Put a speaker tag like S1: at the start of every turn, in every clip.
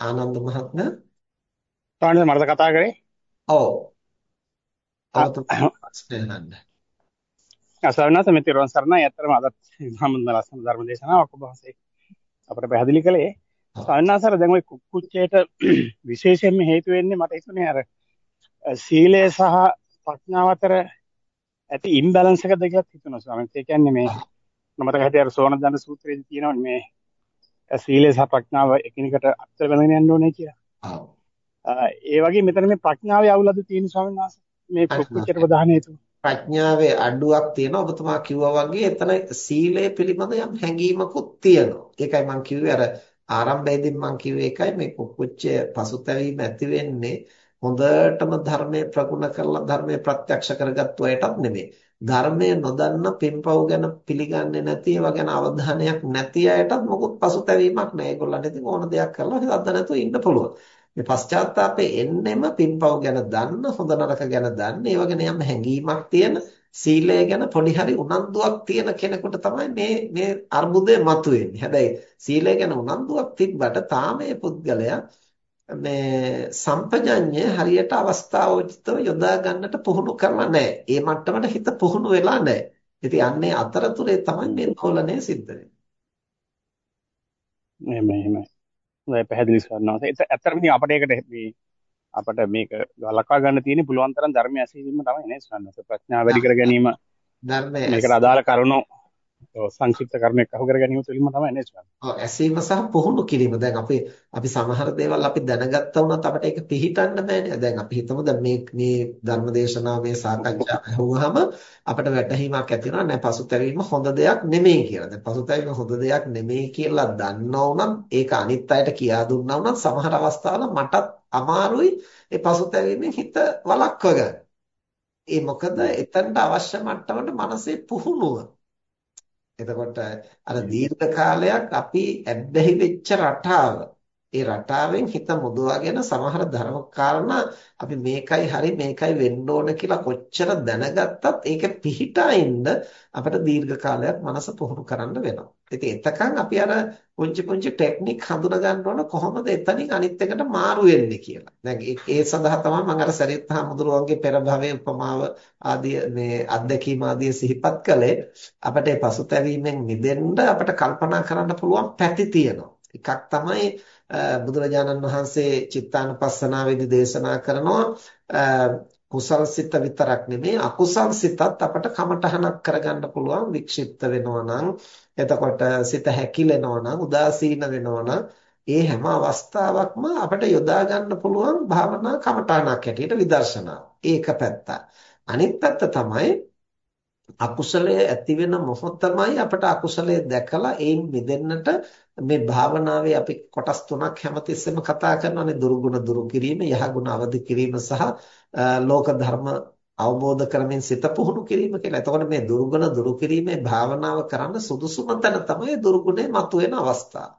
S1: ආනන්ද මහත්මයා
S2: තවන්න මරද කතා කරේ?
S1: ඔව්.
S2: අසවනත මෙතිරුවන් සරණයි. ඇත්තටම අදත් සම්බන්ධ ලස්සන ධර්ම දේශනාවක් ඔබ වහන්සේ අපිට පැහැදිලි කළේ. සවන්නාසර දැන් ওই කුක්කුච්චේට විශේෂයෙන්ම හේතු වෙන්නේ මට හිතුනේ අර සීලය සහ ප්‍රඥාව අතර ඇති ඉම්බැලන්ස් එකද කියලා හිතුණා ස්වාමීන් වහන්සේ. කියන්නේ මේ මට හිතේ අර සෝන දන්න සූත්‍රයේදී තියෙනවනේ මේ සීලය සහ ප්‍රඥාව එකිනෙකට අතර බැඳගෙන යන්න ඕනේ කියලා. ඒ වගේ මෙතන මේ ප්‍රඥාවේ අවුලද තියෙන ස්වාමීන් වහන්සේ මේ කුක්කුච්චට ප්‍රධාන හේතුව.
S1: ප්‍රඥාවේ අඩුවක් තියෙනවා ඔබතුමා කිව්වා වගේ එතන සීලය පිළිබඳ යම් හැඟීමකුත් තියෙනවා. ඒකයි මම කිව්වේ අර ආරම්භයේදී මම කිව්වේ ඒකයි මේ කුක්කුච්චය පසුතැවීම ඇති වෙන්නේ හොඳටම ධර්මයේ ප්‍රගුණ කරලා ධර්මයේ ප්‍රත්‍යක්ෂ කරගත්තු අයටත් නෙමෙයි. ධර්මය නොදන්න පින්පව් ගැන පිළිගන්නේ නැති ඒවා ගැන අවධානයක් නැති අයටත් මොකුත් පසුතැවීමක් නැහැ. ඒගොල්ලන්ට ඉතින් ඕන දෙයක් කරලා හිතද්ද නැතුව ඉන්න පුළුවන්. මේ පශ්චාත්තාපේ එන්නෙම පින්පව් ගැන දන්න, හොඳ නරක ගැන දන්න, ඒවා ගැන යම් හැඟීමක් තියෙන, සීලය ගැන පොඩි හරි උනන්දුවක් තියෙන කෙනෙකුට තමයි මේ මේ අර්බුදය මතුවෙන්නේ. හැබැයි සීලය ගැන උනන්දුවක් තිබ්බට තාම මේ පුද්ගලයා මේ සම්පජඤ්ඤය හරියට අවස්ථාවෝචිතව යොදා ගන්නට පුහුණු කරලා නැහැ. ඒ මට්ටමට හිත පුහුණු වෙලා නැහැ. ඉතින් අන්නේ අතරතුරේ තමයි මේ දෝලනය සිද්ධ වෙන්නේ.
S2: එහෙම එහෙමයි. හොඳයි පැහැදිලි කරනවා. ඇත්තටම ඉතින් අපිට ඒකට මේ අපිට මේක ගලකා ගන්න තියෙන්නේ පුළුවන් තරම් ධර්මය ඇසීම තමයි නේ සන්නස ප්‍රඥාව වැඩි කර ගැනීම
S1: ධර්මයේ
S2: මේකට අදාළ කරුණු සංක්ෂිප්ත කර්මයක් අහු කර ගැනීම තුළින්ම තමයි නේ ස්වාමී.
S1: ඔව් ඇසීම සහ පුහුණු කිරීම. දැන් අපි අපි සමහර දේවල් අපි දැනගත්තා වුණත් අපිට ඒක පිළිහිටන්න බෑනේ. දැන් අපි හිතමු දැන් මේ මේ ධර්ම දේශනාව මේ සාකච්ඡාව ඇහුවාම අපිට වැටහීමක් ඇති වෙනවා නෑ පසුතැවීම හොඳ දෙයක් නෙමෙයි කියලා. දැන් පසුතැවීම හොඳ දෙයක් නෙමෙයි කියලා දන්නා වුණත් ඒක අනිත් අයට කියා දුන්නා වුණත් සමහර අවස්ථාවල මටත් අමාරුයි ඒ පසුතැවීමෙන් හිත වළක්ව ගන්න. ඒ මොකද එතනට අවශ්‍ය මට්ටමට මනසේ පුහුණුව එතකොට අර දීර්ඝ කාලයක් අපි ඇබ්බැහි වෙච්ච රටාව ඒ රටාවෙන් හිත මුදවාගෙන සමහර ධර්ම කාරණා අපි මේකයි හරි මේකයි වෙන්න ඕන කියලා කොච්චර දැනගත්තත් ඒක පිහිටා ඉන්න අපිට දීර්ඝ කාලයක් මනස පුහුණු කරන්න වෙනවා. ඉතින් එතකන් අපි අර පුංචි පුංචි ටෙක්නික් හඳුනා ගන්න ඕන කොහොමද එතනින් අනිත් එකට මාරු වෙන්නේ කියලා. දැන් ඒ සඳහා තමයි මම අර සරියත් හාමුදුරුවන්ගේ පෙර භවයේ උපමාව ආදී මේ අත්දැකීම් ආදී සිහිපත් කළේ අපිට පසුතැවීමෙන් මිදෙන්න අපිට කල්පනා කරන්න පුළුවන් පැති තියෙනවා. එකක් තමයි බුදුරජාණන් වහන්සේ චිත්තානුපස්සනාවේදී දේශනා කරනවා කුසල් සිත විතරක් නෙමේ අකුසල් සිතත් අපට කමටහනක් කරගන්න පුළුවන් වික්ෂිප්ත වෙනවා නම් එතකොට සිත හැකිලෙනවා නම් උදාසීන වෙනවා නම් ඒ හැම අවස්ථාවකම අපට යොදා ගන්න පුළුවන් භාවනා කමටහනක් හැටියට විදර්ශනා. ඒක පැත්ත. අනිත් පැත්ත තමයි අකුසලයේ ඇති වෙන මොහොතමයි අපට අකුසලයේ දැකලා ඒන් මිදෙන්නට මේ භාවනාවේ අපි කොටස් තුනක් හැමතිස්සෙම කතා කරනවානේ දුරුගුණ දුරු කිරීම, යහගුණ අවදි කිරීම සහ ලෝක ධර්ම අවබෝධ කරමින් සිත පුහුණු කිරීම කියලා. එතකොට මේ දුරුගුණ දුරු කිරීමේ භාවනාව කරන්න සුදුසුම තැන තමයි දුරුගුණේ මතුවෙන අවස්ථාව.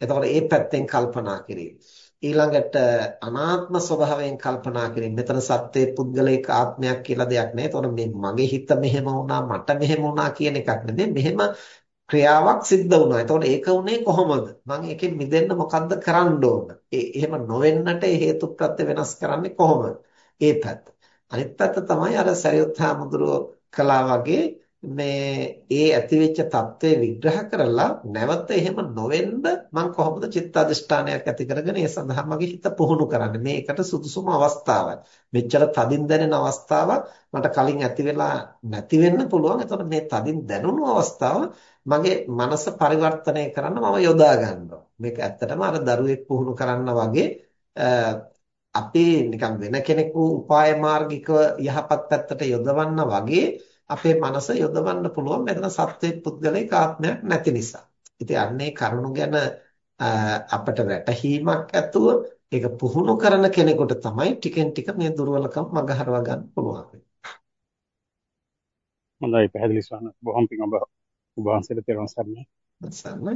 S1: එතකොට ඒ පැත්තෙන් කල්පනා කිරීම. ඊළඟට අනාත්ම ස්වභාවයෙන් කල්පනා කිරීම. මෙතන සත්‍යයේ පුද්ගලික ආත්මයක් කියලා දෙයක් නෑ. එතකොට මේ මගේ හිත මෙහෙම වුණා, මට මෙහෙම වුණා කියන එකක් නෙමෙයි. මෙහෙම ක්‍රියාවක් සිද්ධ වුණා. එතකොට ඒක උනේ කොහොමද? මම ඒකෙන් මිදෙන්න මොකද්ද කරන්න ඕන? ඒ එහෙම නොවෙන්නට හේතු ප්‍රත්‍ය වෙනස් කරන්නේ කොහොමද? ඒ පැත්ත. අනිත් පැත්ත තමයි අර සරියුත් හාමුදුරුවෝ කළා වගේ මේ ඒ ඇතිවෙච්ච தત્ත්වය විග්‍රහ කරලා නැවත එහෙම නොවෙන්න මම කොහොමද චිත්ත අධිෂ්ඨානයක් ඇති කරගෙන ඒ සඳහා මගේ හිත පුහුණු කරන්නේ? මේකට සුදුසුම අවස්ථාවක්. මෙච්චර තදින් දැනෙන අවස්ථාවක් මට කලින් ඇති වෙලා නැති වෙන්න පුළුවන්. එතකොට මේ තදින් දැනුණු අවස්ථාව මගේ මනස පරිවර්තනය කරන්න මම යොදා ගන්නවා. මේක ඇත්තටම අර දරුවෙක් පුහුණු කරන්න වගේ අපි නිකන් වෙන කෙනෙකු උපාය මාර්ගිකව යහපත් පැත්තට යොදවන්න වගේ අපේ මනස යොදවන්න පුළුවන් මෙතන සත්වයේ පුද්ගලික ආත්මයක් නැති නිසා. ඉතින් අන්නේ කරුණු ගැන අපට වැටහීමක් ඇතුව ඒක පුහුණු කරන කෙනෙකුට තමයි ටිකෙන් ටික මේ දුර්වලකම් මගහරවා ගන්න පුළුවන්.
S2: හොඳයි පැහැදිලි සවන බොහොම පිං ඔබ ඔබ වහන්සේට තෙරුවන් සරණයි.
S1: සරණයි.